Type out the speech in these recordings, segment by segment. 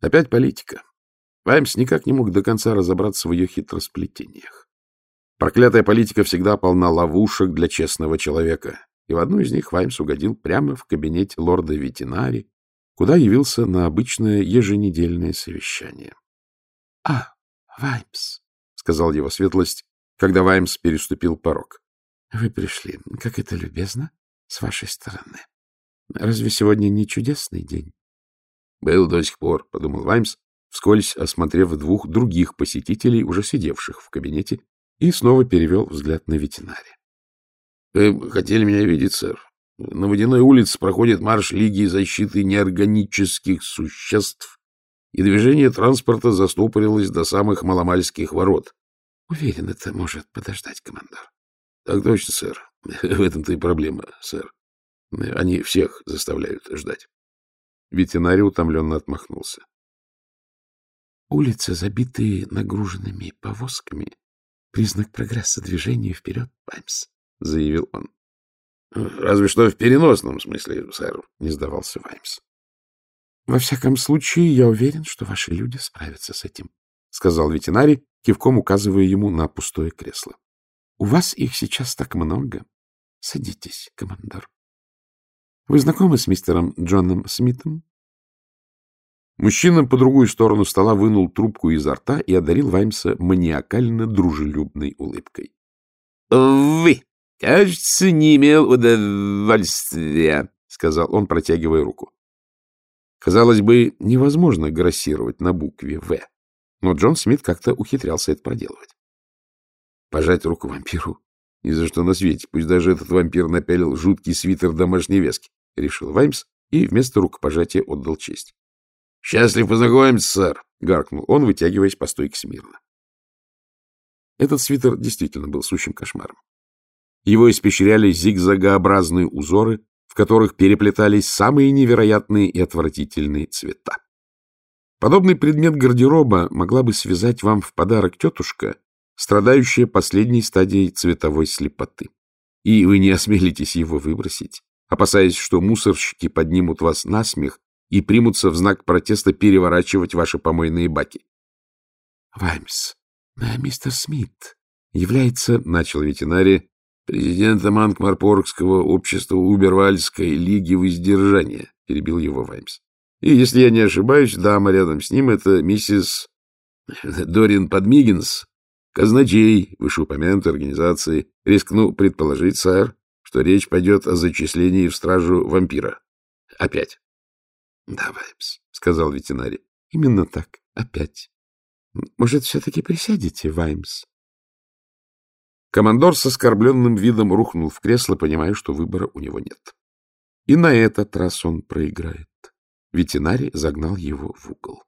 Опять политика. Ваймс никак не мог до конца разобраться в ее хитросплетениях. Проклятая политика всегда полна ловушек для честного человека, и в одну из них Ваймс угодил прямо в кабинете лорда Ветинари, куда явился на обычное еженедельное совещание. — А, Ваймс, — сказал его светлость, когда Ваймс переступил порог. — Вы пришли. Как это любезно с вашей стороны. Разве сегодня не чудесный день? Бейл до сих пор, — подумал Ваймс, вскользь осмотрев двух других посетителей, уже сидевших в кабинете, и снова перевел взгляд на ветеринария. — Вы хотели меня видеть, сэр. На Водяной улице проходит марш Лиги защиты неорганических существ, и движение транспорта застопорилось до самых маломальских ворот. — Уверен, это может подождать, командор. — Так точно, сэр. В этом-то и проблема, сэр. Они всех заставляют ждать. Ветеринарий утомленно отмахнулся. Улицы, забитые нагруженными повозками, признак прогресса движения вперед, Ваймс, — заявил он. — Разве что в переносном смысле, сэр, — не сдавался Ваймс. — Во всяком случае, я уверен, что ваши люди справятся с этим, — сказал ветеринарий, кивком указывая ему на пустое кресло. — У вас их сейчас так много. Садитесь, командор. Вы знакомы с мистером Джоном Смитом? Мужчина по другую сторону стола вынул трубку изо рта и одарил Ваймса маниакально дружелюбной улыбкой. — Вы, кажется, не имел удовольствия, — сказал он, протягивая руку. Казалось бы, невозможно грассировать на букве «В», но Джон Смит как-то ухитрялся это проделывать. Пожать руку вампиру? Ни за что на свете, пусть даже этот вампир напялил жуткий свитер домашней вески решил Ваймс и вместо рукопожатия отдал честь. — Счастлив познакомиться, сэр! — гаркнул он, вытягиваясь по стойке смирно. Этот свитер действительно был сущим кошмаром. Его испещряли зигзагообразные узоры, в которых переплетались самые невероятные и отвратительные цвета. Подобный предмет гардероба могла бы связать вам в подарок тетушка, страдающая последней стадией цветовой слепоты. И вы не осмелитесь его выбросить, опасаясь, что мусорщики поднимут вас на смех и примутся в знак протеста переворачивать ваши помойные баки. — Ваймс, а мистер Смит является, — начал ветеринарий, — президентом Анкмарпоргского общества Убервальской лиги воздержания, — перебил его Ваймс. — И, если я не ошибаюсь, дама рядом с ним — это миссис Дорин Подмигинс, казначей вышеупомянутой организации. Рискну предположить, сэр, что речь пойдет о зачислении в стражу вампира. Опять. — Да, Ваймс, — сказал ветеринарий. — Именно так. Опять. Может, все-таки присядете, Ваймс? Командор с оскорбленным видом рухнул в кресло, понимая, что выбора у него нет. И на этот раз он проиграет. Ветеринарий загнал его в угол.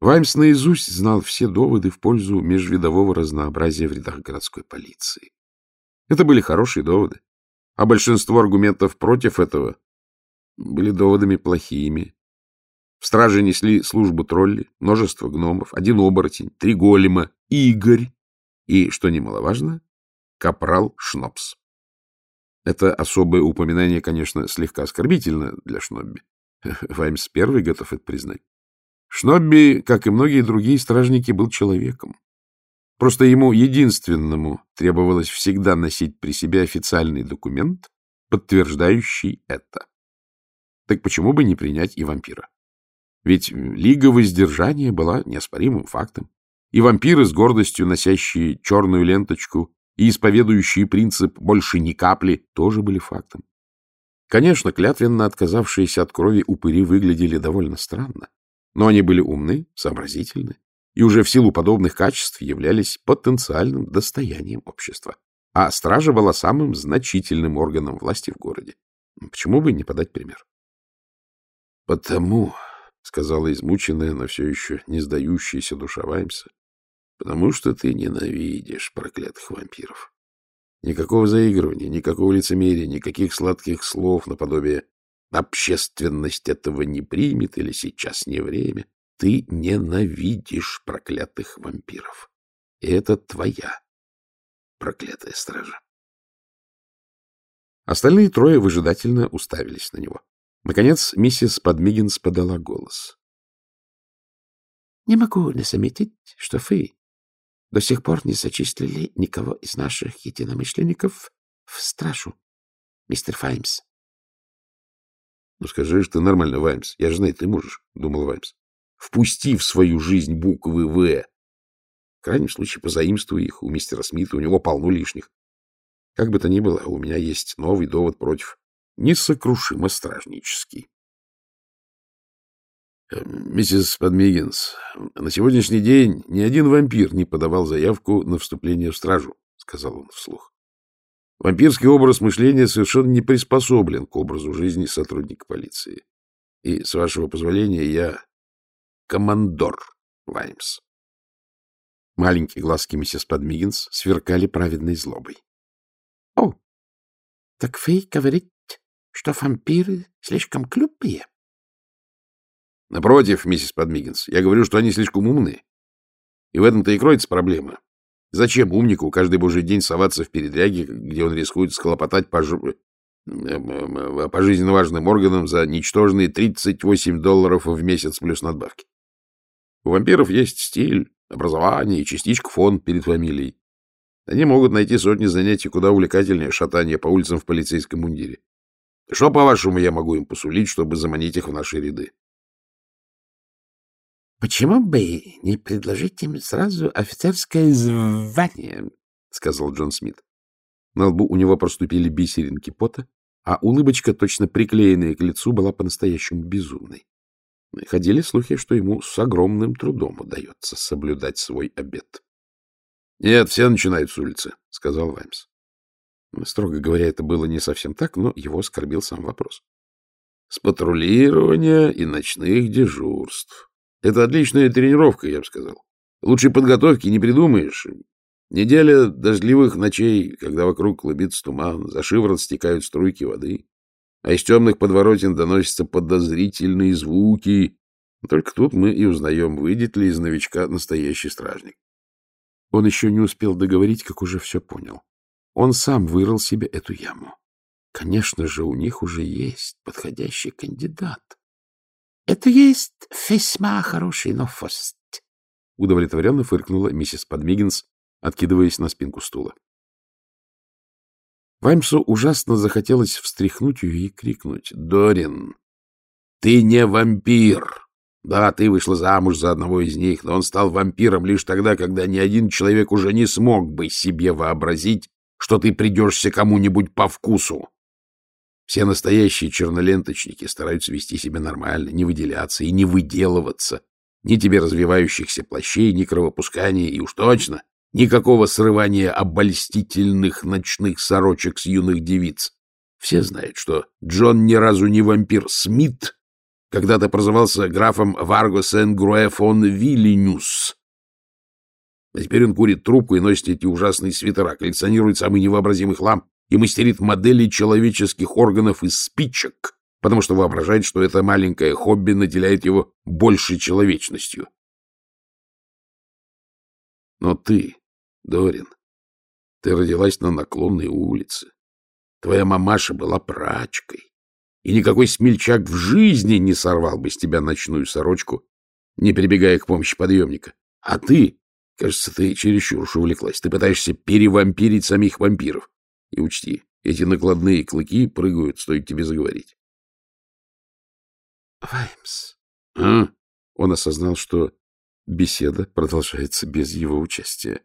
Ваймс наизусть знал все доводы в пользу межвидового разнообразия в рядах городской полиции. Это были хорошие доводы. А большинство аргументов против этого были доводами плохими. В страже несли службу тролли, множество гномов, один оборотень, три голема, Игорь и, что немаловажно, капрал Шнобс. Это особое упоминание, конечно, слегка оскорбительно для Шнобби. Ваймс первый готов это признать. Шнобби, как и многие другие стражники, был человеком. Просто ему единственному требовалось всегда носить при себе официальный документ, подтверждающий это. Так почему бы не принять и вампира? Ведь лига воздержания была неоспоримым фактом. И вампиры, с гордостью носящие черную ленточку и исповедующие принцип «больше ни капли», тоже были фактом. Конечно, клятвенно отказавшиеся от крови упыри выглядели довольно странно, но они были умны, сообразительны и уже в силу подобных качеств являлись потенциальным достоянием общества. А стража была самым значительным органом власти в городе. Почему бы не подать пример? — Потому, — сказала измученная, но все еще не сдающаяся душа Ваймса, — потому что ты ненавидишь проклятых вампиров. Никакого заигрывания, никакого лицемерия, никаких сладких слов наподобие «общественность этого не примет» или «сейчас не время». Ты ненавидишь проклятых вампиров. И это твоя проклятая стража. Остальные трое выжидательно уставились на него. Наконец миссис Подмигинс подала голос. — Не могу не заметить, что вы до сих пор не зачислили никого из наших единомышленников в стражу, мистер Ваймс. — Ну скажи, что нормально, Ваймс. Я же знаю, ты можешь, — думал Ваймс впусти в свою жизнь буквы «В». В крайнем случае, позаимствуй их у мистера Смита, у него полно лишних. Как бы то ни было, у меня есть новый довод против. Несокрушимо стражнический. Эм, миссис Подмигинс, на сегодняшний день ни один вампир не подавал заявку на вступление в стражу, — сказал он вслух. Вампирский образ мышления совершенно не приспособлен к образу жизни сотрудника полиции. И, с вашего позволения, я командор Лаймс. Маленькие глазки миссис Подмигинс сверкали праведной злобой. — О, так Фей говорит, что вампиры слишком клюпые. — Напротив, миссис Подмигинс, я говорю, что они слишком умные. И в этом-то и кроется проблема. Зачем умнику каждый божий день соваться в передряги, где он рискует схлопотать пож... пожизненно важным органам за ничтожные 38 долларов в месяц плюс надбавки? У вампиров есть стиль, образование и частичка фон перед фамилией. Они могут найти сотни занятий куда увлекательнее шатания по улицам в полицейском мундире. Что, по-вашему, я могу им посулить, чтобы заманить их в наши ряды? — Почему бы не предложить им сразу офицерское звание? — сказал Джон Смит. На лбу у него проступили бисеринки пота, а улыбочка, точно приклеенная к лицу, была по-настоящему безумной. Ходили слухи, что ему с огромным трудом удается соблюдать свой обед. — Нет, все начинают с улицы, — сказал Ваймс. Строго говоря, это было не совсем так, но его оскорбил сам вопрос. — С патрулирования и ночных дежурств. Это отличная тренировка, я бы сказал. Лучшей подготовки не придумаешь. Неделя дождливых ночей, когда вокруг клубится туман, за шиворот стекают струйки воды а из темных подворотен доносятся подозрительные звуки. Только тут мы и узнаем, выйдет ли из новичка настоящий стражник. Он еще не успел договорить, как уже все понял. Он сам вырыл себе эту яму. Конечно же, у них уже есть подходящий кандидат. — Это есть весьма хороший новость, — удовлетворенно фыркнула миссис Подмигинс, откидываясь на спинку стула. Ваймсу ужасно захотелось встряхнуть ее и крикнуть. — Дорин, ты не вампир! Да, ты вышла замуж за одного из них, но он стал вампиром лишь тогда, когда ни один человек уже не смог бы себе вообразить, что ты придешься кому-нибудь по вкусу. Все настоящие черноленточники стараются вести себя нормально, не выделяться и не выделываться. Ни тебе развивающихся плащей, ни кровопускания, и уж точно никакого срывания обольстительных ночных сорочек с юных девиц. Все знают, что Джон ни разу не вампир Смит, когда-то прозывался графом Варго Сен-Груэ фон Виллинюс. А теперь он курит трубку и носит эти ужасные свитера, коллекционирует самый невообразимый хлам и мастерит модели человеческих органов из спичек, потому что воображает, что это маленькое хобби наделяет его большей человечностью. Но ты, Дорин, ты родилась на наклонной улице. Твоя мамаша была прачкой. И никакой смельчак в жизни не сорвал бы с тебя ночную сорочку, не прибегая к помощи подъемника. А ты, кажется, ты чересчур уж увлеклась. Ты пытаешься перевампирить самих вампиров. И учти, эти накладные клыки прыгают, стоит тебе заговорить. Ваймс. А? Он осознал, что беседа продолжается без его участия.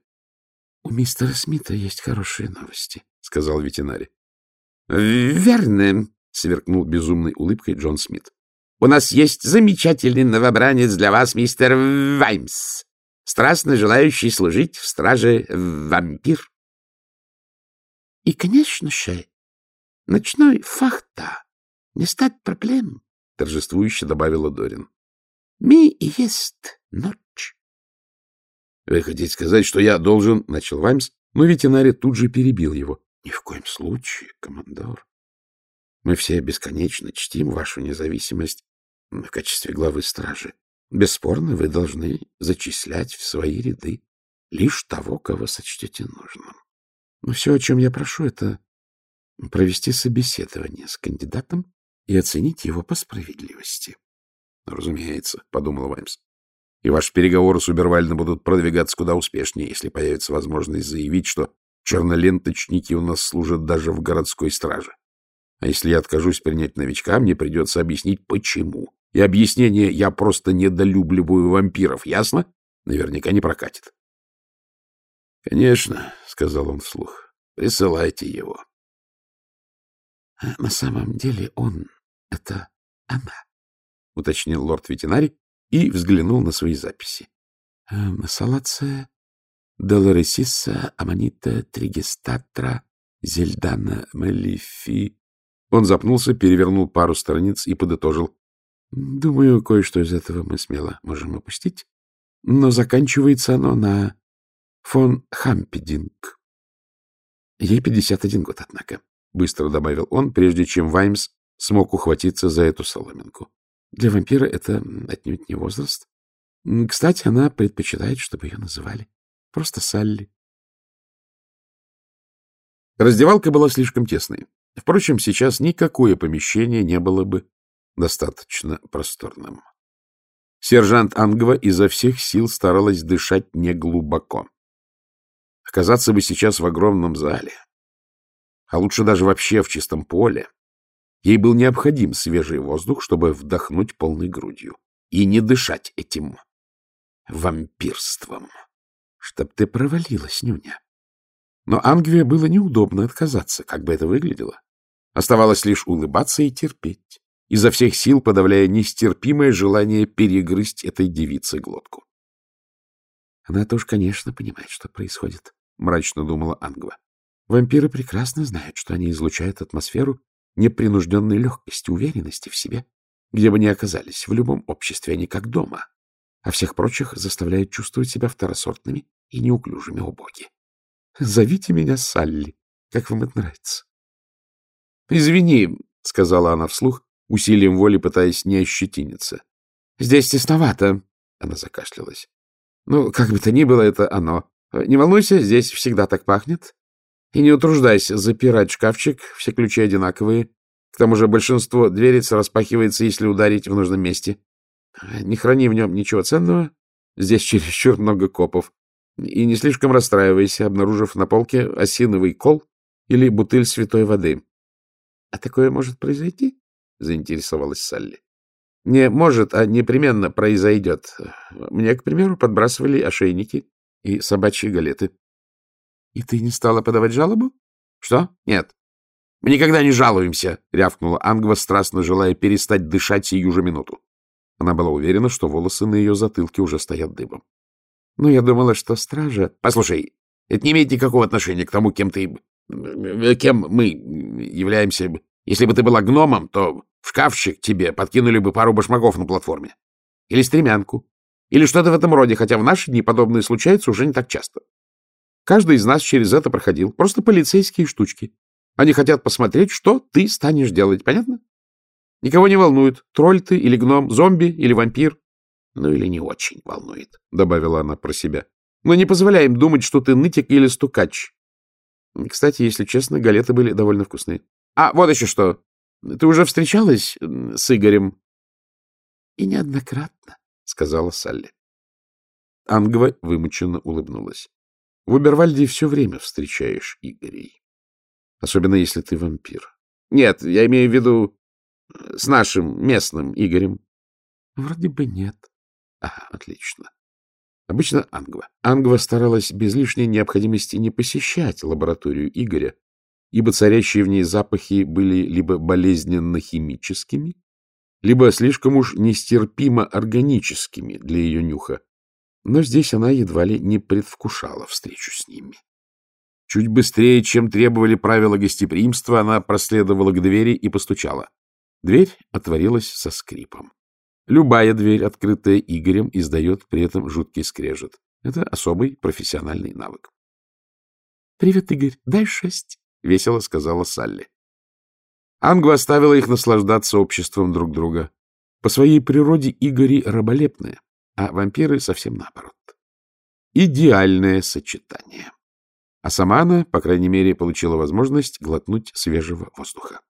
— У мистера Смита есть хорошие новости, — сказал ветеринарий. — Верно, — сверкнул безумной улыбкой Джон Смит. — У нас есть замечательный новобранец для вас, мистер Ваймс, страстно желающий служить в страже вампир. — И, конечно же, ночной фахта не стать проблем, — торжествующе добавила Дорин. — Ми и есть ночь. «Вы хотите сказать, что я должен...» — начал Ваймс, но ветеринарий тут же перебил его. «Ни в коем случае, командор. Мы все бесконечно чтим вашу независимость в качестве главы стражи. Бесспорно, вы должны зачислять в свои ряды лишь того, кого сочтете нужным. Но все, о чем я прошу, это провести собеседование с кандидатом и оценить его по справедливости». «Разумеется», — подумал Ваймс и ваши переговоры с Убервальдом будут продвигаться куда успешнее, если появится возможность заявить, что черноленточники у нас служат даже в городской страже. А если я откажусь принять новичка, мне придется объяснить, почему. И объяснение «я просто недолюбливаю вампиров», ясно? Наверняка не прокатит. — Конечно, — сказал он вслух, — присылайте его. А — На самом деле он — это она, — уточнил лорд-ветеринарий, и взглянул на свои записи. Эм, «Салатце долоресисса аманита тригестатра зельдана малифи...» Он запнулся, перевернул пару страниц и подытожил. «Думаю, кое-что из этого мы смело можем опустить, но заканчивается оно на фон Хампединг. Ей 51 год, однако», — быстро добавил он, прежде чем Ваймс смог ухватиться за эту соломинку. Для вампира это отнюдь не возраст. Кстати, она предпочитает, чтобы ее называли. Просто Салли. Раздевалка была слишком тесной. Впрочем, сейчас никакое помещение не было бы достаточно просторным. Сержант Ангва изо всех сил старалась дышать неглубоко. Оказаться бы сейчас в огромном зале, а лучше даже вообще в чистом поле, Ей был необходим свежий воздух, чтобы вдохнуть полной грудью и не дышать этим вампирством. Чтоб ты провалилась, Нюня. Но Ангве было неудобно отказаться, как бы это выглядело. Оставалось лишь улыбаться и терпеть, изо всех сил подавляя нестерпимое желание перегрызть этой девице глотку. Она тоже, конечно, понимает, что происходит, — мрачно думала Ангва. Вампиры прекрасно знают, что они излучают атмосферу, непринужденной легкости, уверенности в себе, где бы ни оказались, в любом обществе а не как дома, а всех прочих заставляет чувствовать себя второсортными и неуклюжими убоги. «Зовите меня Салли, как вам это нравится». «Извини», — сказала она вслух, усилием воли пытаясь не ощетиниться. «Здесь тесновато», — она закашлялась. «Ну, как бы то ни было, это оно. Не волнуйся, здесь всегда так пахнет. И не утруждайся запирать шкафчик, все ключи одинаковые. К тому же большинство дверец распахивается, если ударить в нужном месте. Э, не храни в нем ничего ценного. Здесь чересчур много копов. И не слишком расстраивайся, обнаружив на полке осиновый кол или бутыль святой воды. — А такое может произойти? — заинтересовалась Салли. — Не может, а непременно произойдет. Мне, к примеру, подбрасывали ошейники и собачьи галеты. И ты не стала подавать жалобу? Что? Нет. Мы никогда не жалуемся, рявкнула Ангва, страстно желая перестать дышать сию же минуту. Она была уверена, что волосы на ее затылке уже стоят дыбом. Но я думала, что стража... Послушай, это не имеет никакого отношения к тому, кем ты... Кем мы являемся... Если бы ты была гномом, то в шкафчик тебе подкинули бы пару башмаков на платформе. Или стремянку. Или что-то в этом роде, хотя в наши дни подобные случаются уже не так часто. Каждый из нас через это проходил. Просто полицейские штучки. Они хотят посмотреть, что ты станешь делать. Понятно? Никого не волнует, тролль ты или гном, зомби или вампир. Ну или не очень волнует, — добавила она про себя. Но не позволяем думать, что ты нытик или стукач. Кстати, если честно, галеты были довольно вкусные. А, вот еще что. Ты уже встречалась с Игорем? — И неоднократно, — сказала Салли. Ангва вымученно улыбнулась. В Убервальде все время встречаешь Игорей. Особенно, если ты вампир. Нет, я имею в виду э, с нашим местным Игорем. Вроде бы нет. Ага, отлично. Обычно Ангва. Ангва старалась без лишней необходимости не посещать лабораторию Игоря, ибо царящие в ней запахи были либо болезненно-химическими, либо слишком уж нестерпимо органическими для ее нюха. Но здесь она едва ли не предвкушала встречу с ними. Чуть быстрее, чем требовали правила гостеприимства, она проследовала к двери и постучала. Дверь отворилась со скрипом. Любая дверь, открытая Игорем, издает при этом жуткий скрежет. Это особый профессиональный навык. — Привет, Игорь. Дай шесть, — весело сказала Салли. Ангва оставила их наслаждаться обществом друг друга. По своей природе Игори раболепные а вампиры совсем наоборот. Идеальное сочетание. А Самана, по крайней мере, получила возможность глотнуть свежего воздуха.